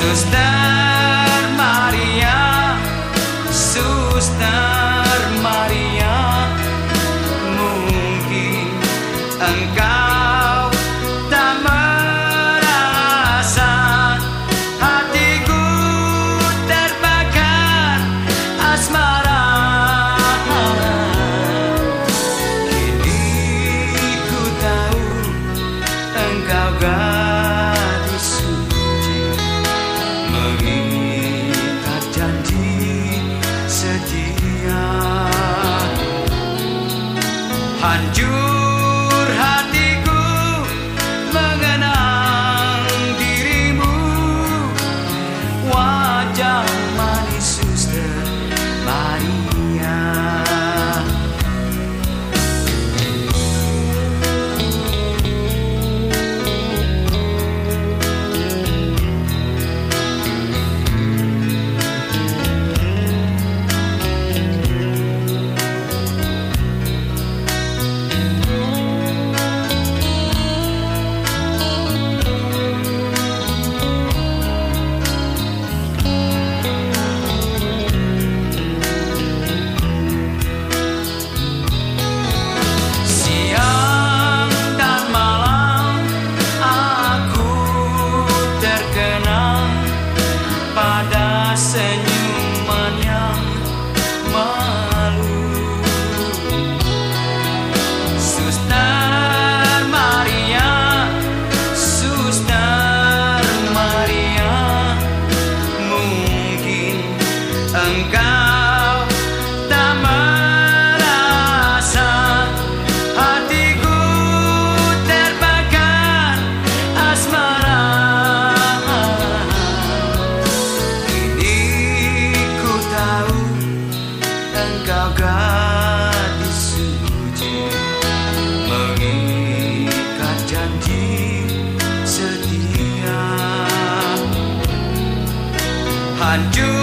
Sustan María, sustan. and you. gadis suci mengikat janji setia. Hancur